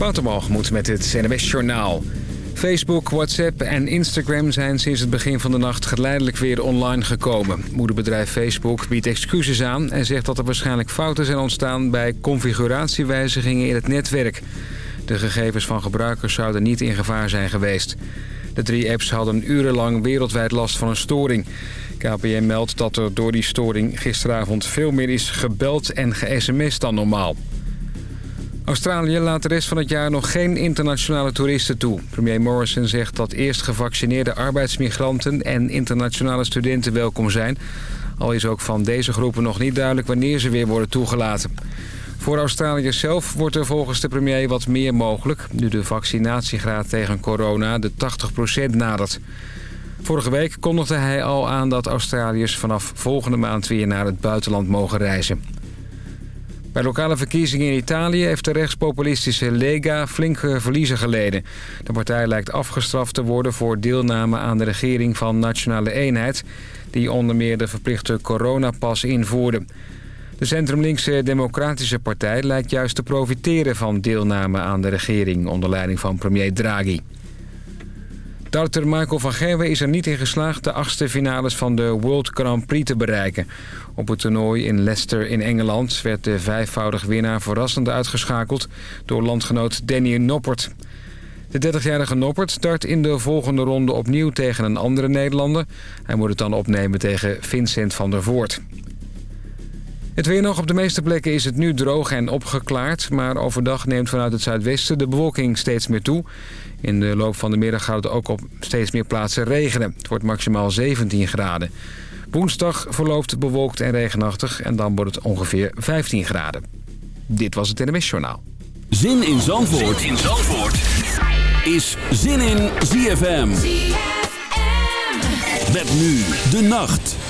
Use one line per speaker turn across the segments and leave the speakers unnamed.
Waterbalgemoed met het CNWS Journaal. Facebook, WhatsApp en Instagram zijn sinds het begin van de nacht geleidelijk weer online gekomen. Moederbedrijf Facebook biedt excuses aan en zegt dat er waarschijnlijk fouten zijn ontstaan bij configuratiewijzigingen in het netwerk. De gegevens van gebruikers zouden niet in gevaar zijn geweest. De drie apps hadden urenlang wereldwijd last van een storing. KPN meldt dat er door die storing gisteravond veel meer is gebeld en ge-sms'd dan normaal. Australië laat de rest van het jaar nog geen internationale toeristen toe. Premier Morrison zegt dat eerst gevaccineerde arbeidsmigranten en internationale studenten welkom zijn. Al is ook van deze groepen nog niet duidelijk wanneer ze weer worden toegelaten. Voor Australië zelf wordt er volgens de premier wat meer mogelijk... nu de vaccinatiegraad tegen corona de 80% nadert. Vorige week kondigde hij al aan dat Australiërs vanaf volgende maand weer naar het buitenland mogen reizen. Bij lokale verkiezingen in Italië heeft de rechtspopulistische Lega flinke verliezen geleden. De partij lijkt afgestraft te worden voor deelname aan de regering van Nationale Eenheid... die onder meer de verplichte coronapas invoerde. De centrumlinkse Democratische Partij lijkt juist te profiteren van deelname aan de regering... onder leiding van premier Draghi. Darter Michael van Gerwen is er niet in geslaagd de achtste finales van de World Grand Prix te bereiken. Op het toernooi in Leicester in Engeland werd de vijfvoudig winnaar verrassend uitgeschakeld door landgenoot Danny Noppert. De 30-jarige Noppert start in de volgende ronde opnieuw tegen een andere Nederlander. Hij moet het dan opnemen tegen Vincent van der Voort. Het weer nog op de meeste plekken is het nu droog en opgeklaard... maar overdag neemt vanuit het zuidwesten de bewolking steeds meer toe. In de loop van de middag gaat het ook op steeds meer plaatsen regenen. Het wordt maximaal 17 graden. Woensdag verloopt bewolkt en regenachtig en dan wordt het ongeveer 15 graden. Dit was het NMS Journaal.
Zin in Zandvoort, zin in Zandvoort. is Zin in ZFM. ZFM. Met nu de nacht.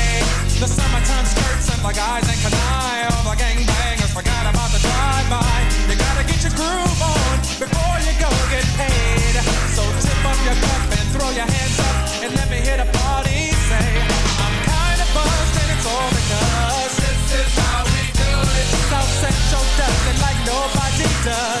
The summertime skirts and the guys in Kani. All the gangbangers forgot about the drive-by. You gotta get your groove on before you go get paid. So tip up your cup and throw your hands up and let me hear the party say, I'm kinda buzzed and it's all because this is how we do it. South Central does it like nobody does.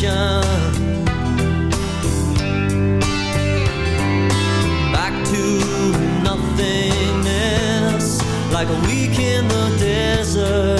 station. Back to nothingness, like a week in the desert.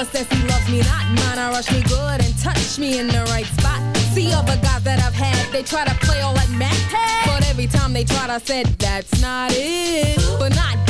Me.
Says he loves me not. Mine, I rush me good and touch me in the right spot. See other guys that I've had, they try to play all like Mac. But every time they tried, I said, that's not it. But not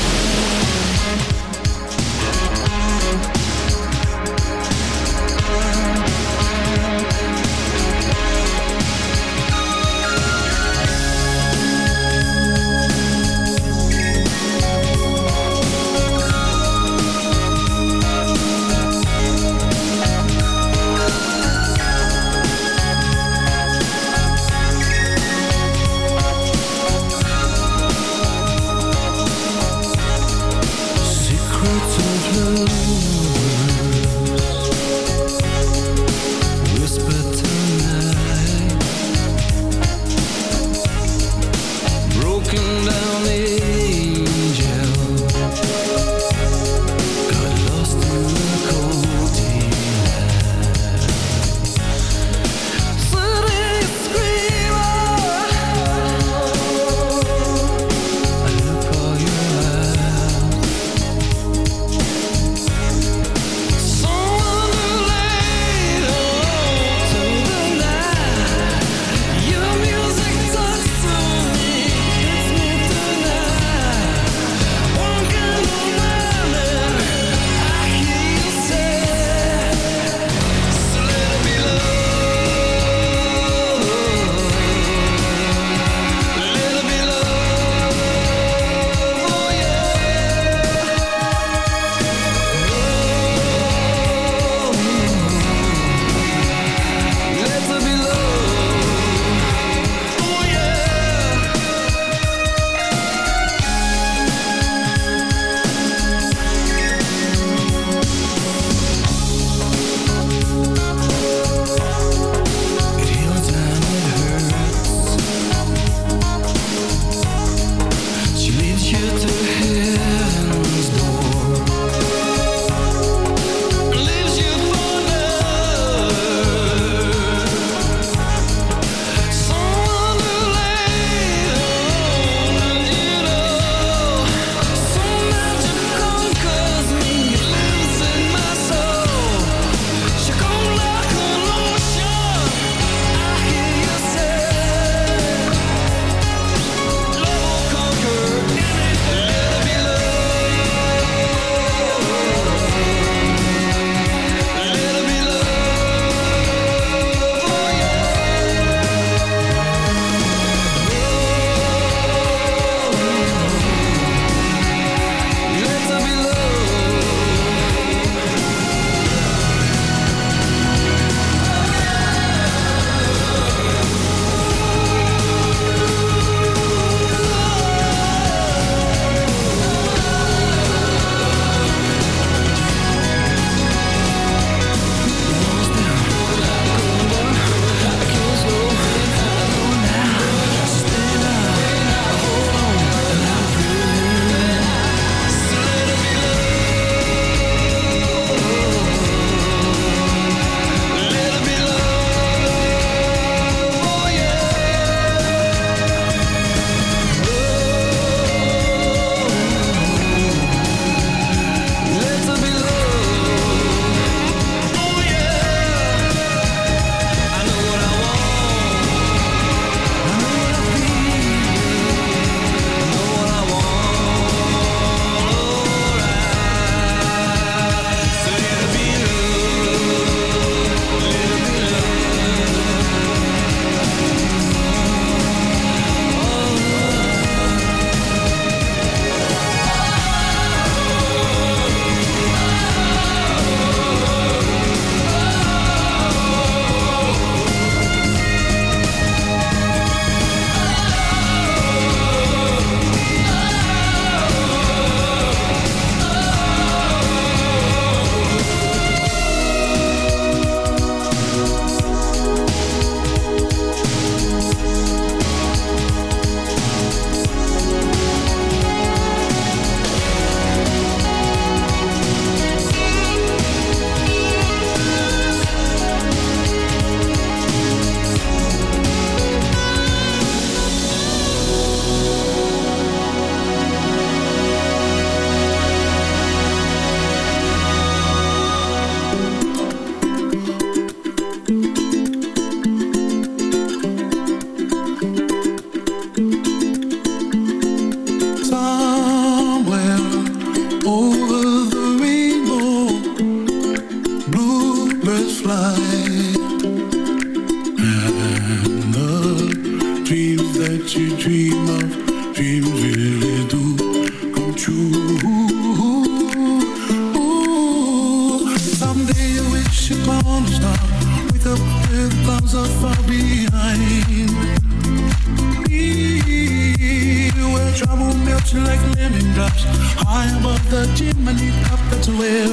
High above the chimney top. That's where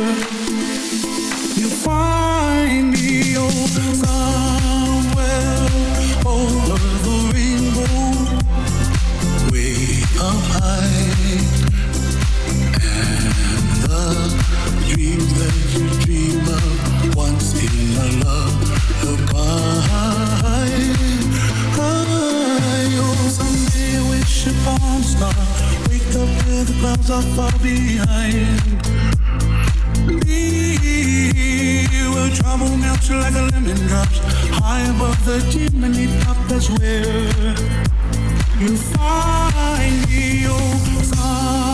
you find me. Oh, somewhere over the rainbow, way up high, and the dreams that you dream of once in a lullaby. Oh, someday wish upon a star, the clouds are far behind. We will trouble melts like a lemon drops high above the chimney top. That's where you find me. Oh,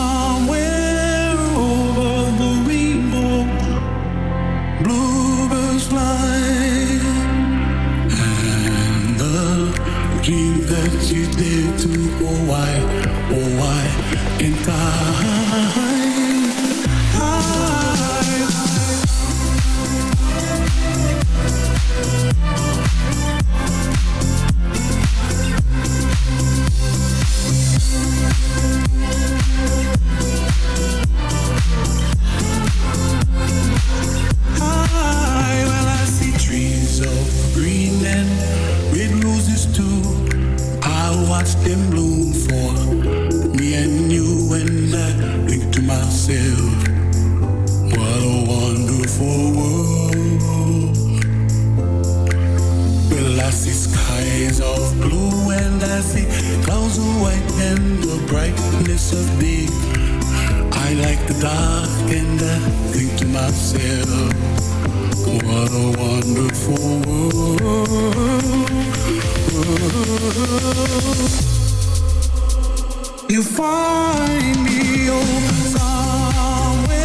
that you did to. Oh why, oh why can't I? You find me oh, somewhere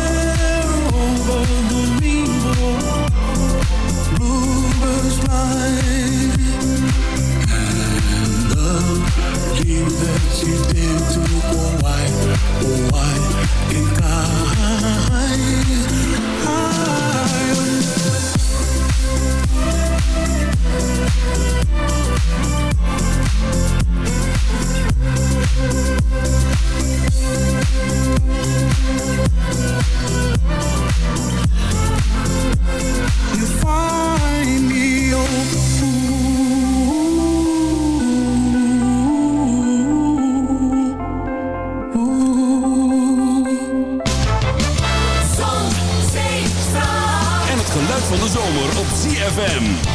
over the rainbow. Bluebirds fly, and the dream that you did to oh why, oh why can't I? I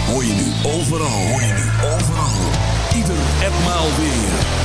Hoor je nu overal. Hoor je nu overal. Ieder en maal weer.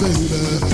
Baby.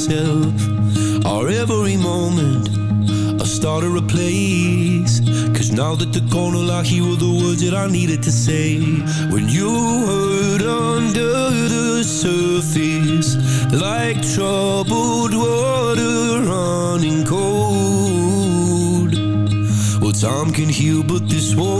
myself. Or every moment I start to replace Cause now that the corner lock Here were the words that I needed to say. When you heard under the surface Like troubled water running cold. Well time can heal but this
will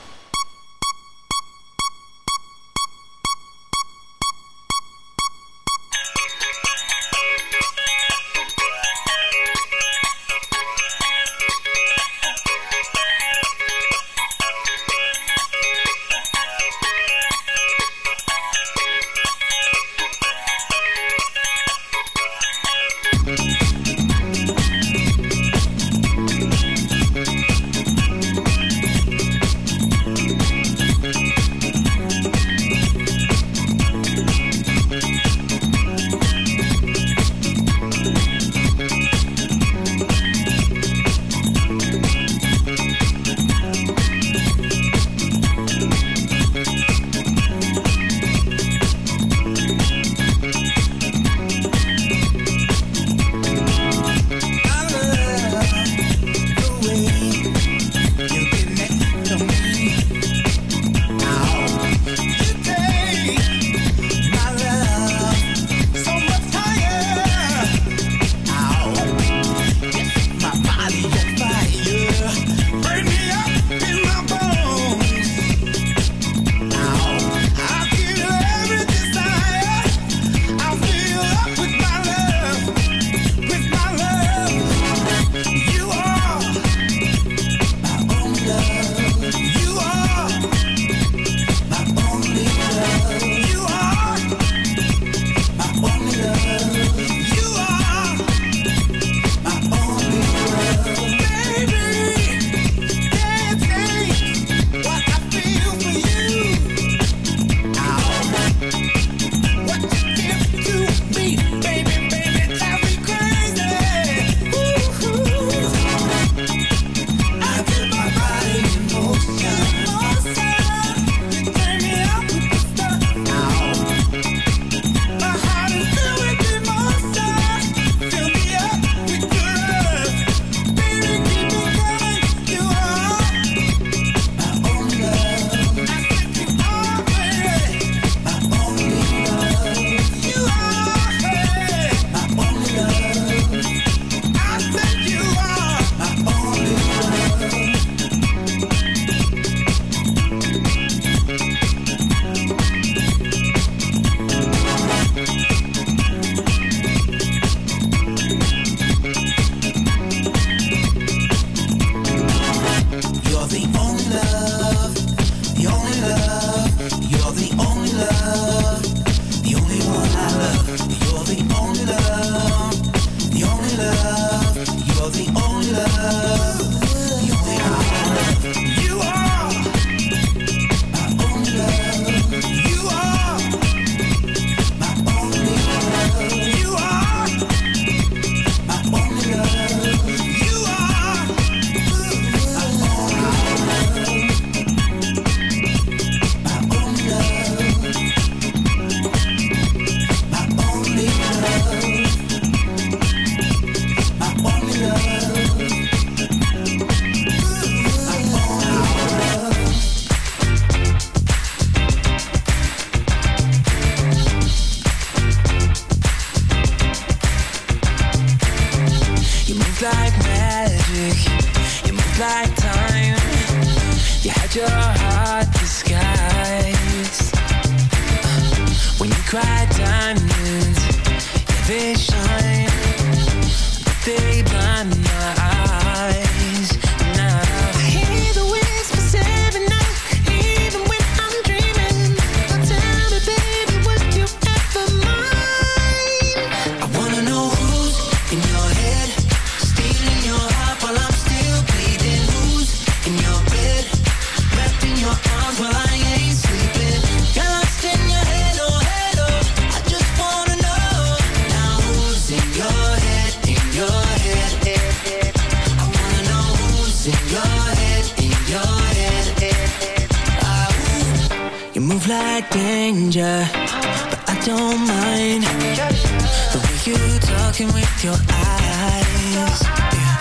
talking with your eyes. Yeah.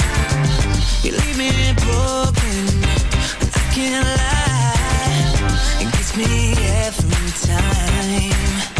You leave me broken, and I can't lie. It gets me every time.